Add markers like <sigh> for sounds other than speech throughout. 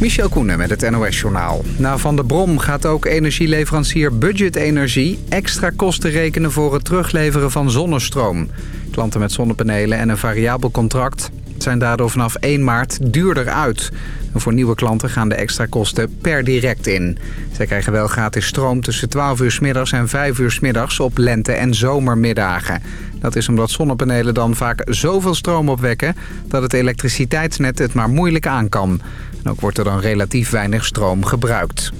Michel Koenen met het NOS-journaal. Na Van der Brom gaat ook energieleverancier Budget Energie... extra kosten rekenen voor het terugleveren van zonnestroom. Klanten met zonnepanelen en een variabel contract... zijn daardoor vanaf 1 maart duurder uit. Voor nieuwe klanten gaan de extra kosten per direct in. Zij krijgen wel gratis stroom tussen 12 uur middags en 5 uur s middags... op lente- en zomermiddagen. Dat is omdat zonnepanelen dan vaak zoveel stroom opwekken... dat het elektriciteitsnet het maar moeilijk aan kan... Ook wordt er dan relatief weinig stroom gebruikt.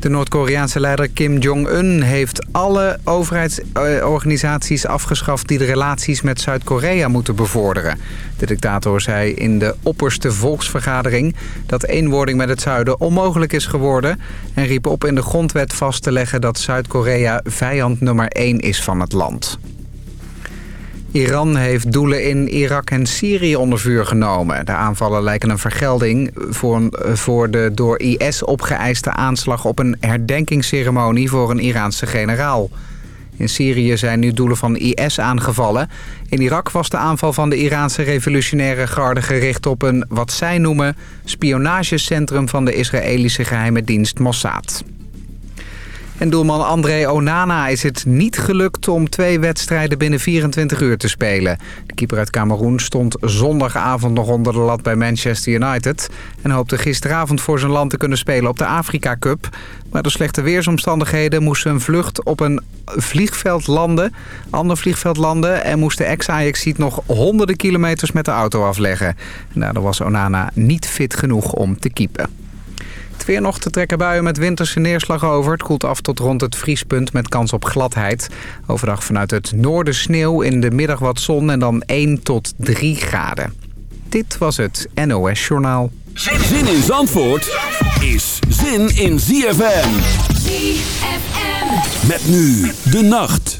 De Noord-Koreaanse leider Kim Jong-un heeft alle overheidsorganisaties afgeschaft... die de relaties met Zuid-Korea moeten bevorderen. De dictator zei in de opperste volksvergadering... dat eenwording met het zuiden onmogelijk is geworden... en riep op in de grondwet vast te leggen dat Zuid-Korea vijand nummer 1 is van het land. Iran heeft doelen in Irak en Syrië onder vuur genomen. De aanvallen lijken een vergelding voor, voor de door IS opgeëiste aanslag... op een herdenkingsceremonie voor een Iraanse generaal. In Syrië zijn nu doelen van IS aangevallen. In Irak was de aanval van de Iraanse revolutionaire garde gericht op een, wat zij noemen, spionagecentrum van de Israëlische geheime dienst Mossad. En doelman André Onana is het niet gelukt om twee wedstrijden binnen 24 uur te spelen. De keeper uit Cameroen stond zondagavond nog onder de lat bij Manchester United... en hoopte gisteravond voor zijn land te kunnen spelen op de Afrika Cup. Maar door slechte weersomstandigheden moest zijn vlucht op een vliegveld landen, ander vliegveld landen... en moest de ex-Ajaxiet nog honderden kilometers met de auto afleggen. En daardoor was Onana niet fit genoeg om te keepen. Het weer nog te trekken buien met winterse neerslag over. Het koelt af tot rond het vriespunt met kans op gladheid. Overdag vanuit het noorden sneeuw, in de middag wat zon en dan 1 tot 3 graden. Dit was het NOS Journaal. Zin in Zandvoort is zin in ZFM. ZFM. Met nu de nacht.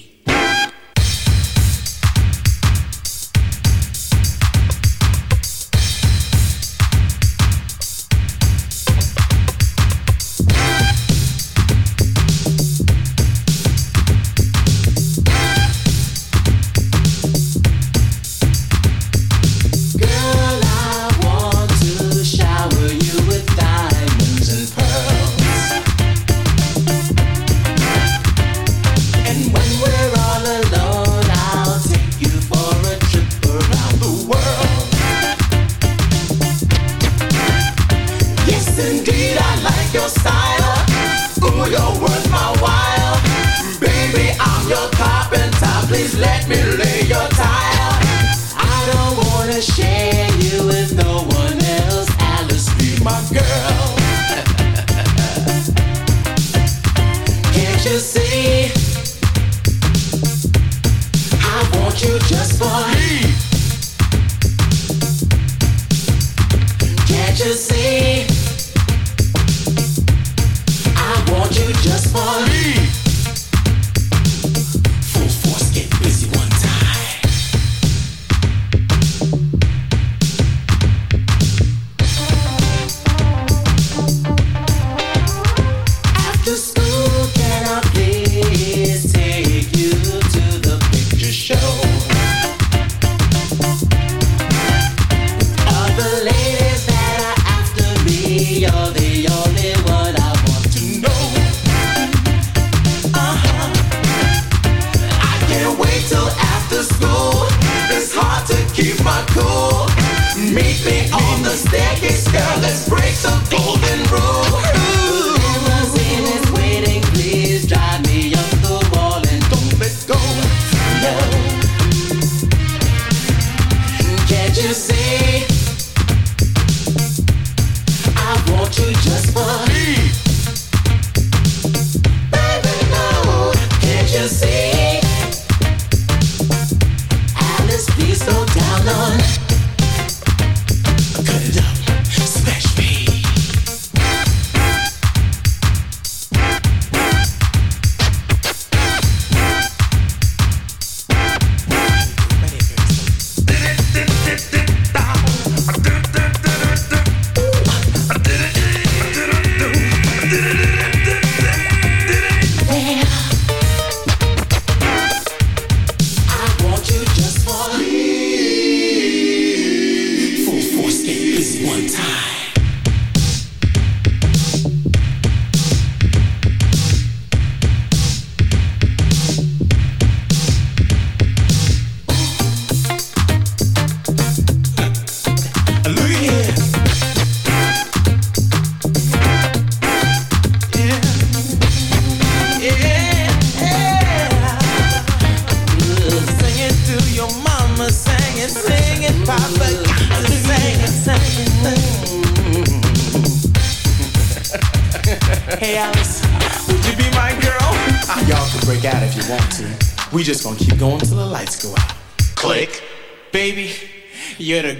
You're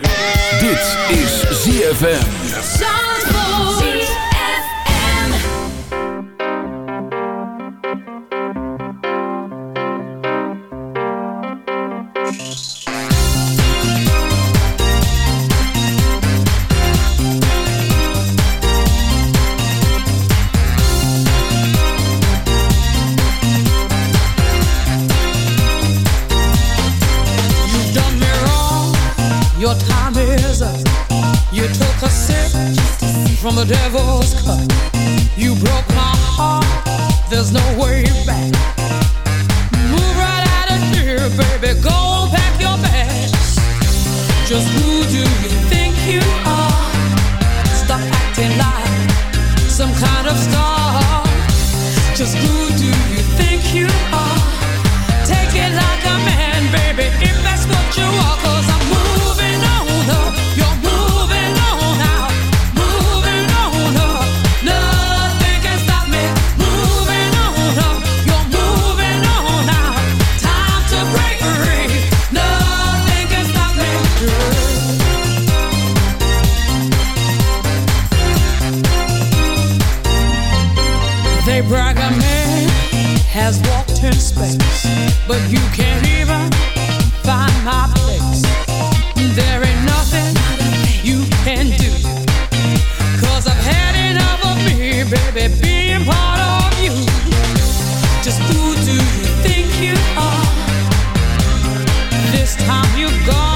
Dit is ZFM. man has walked in space, but you can't even find my place. There ain't nothing you can I've had enough of me, baby, being part of you. Just who do you think you are? This time you've gone.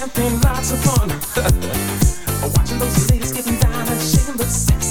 Camping, lots of fun. <laughs> Watching those ladies getting down and shaking the sex.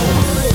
Show.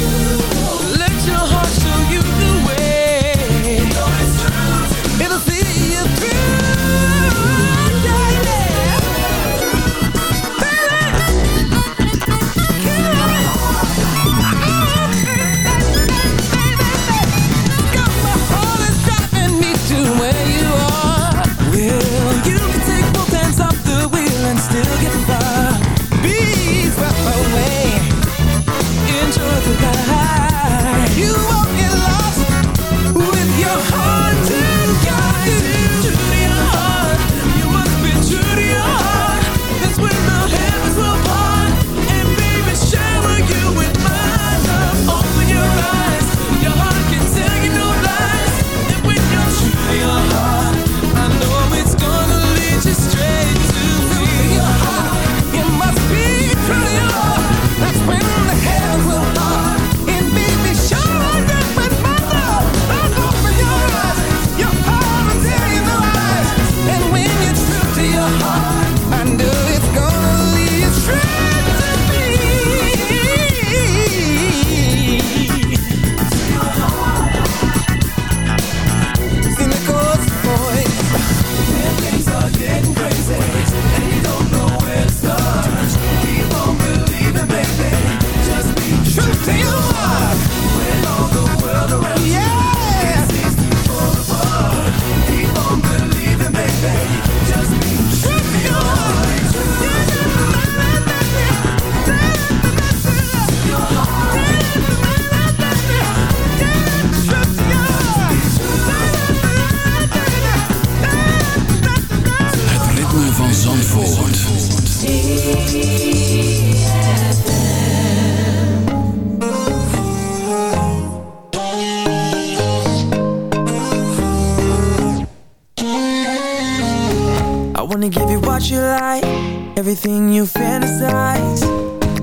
Everything you fantasize.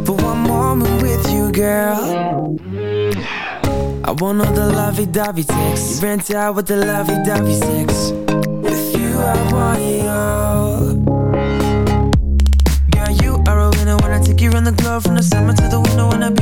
For one moment with you, girl. I want all the lovey-dovey sex. You rent out with the lovey-dovey sex. With you, I want it all. Girl, you are a winner I take you around the globe from the summer to the winter. When I be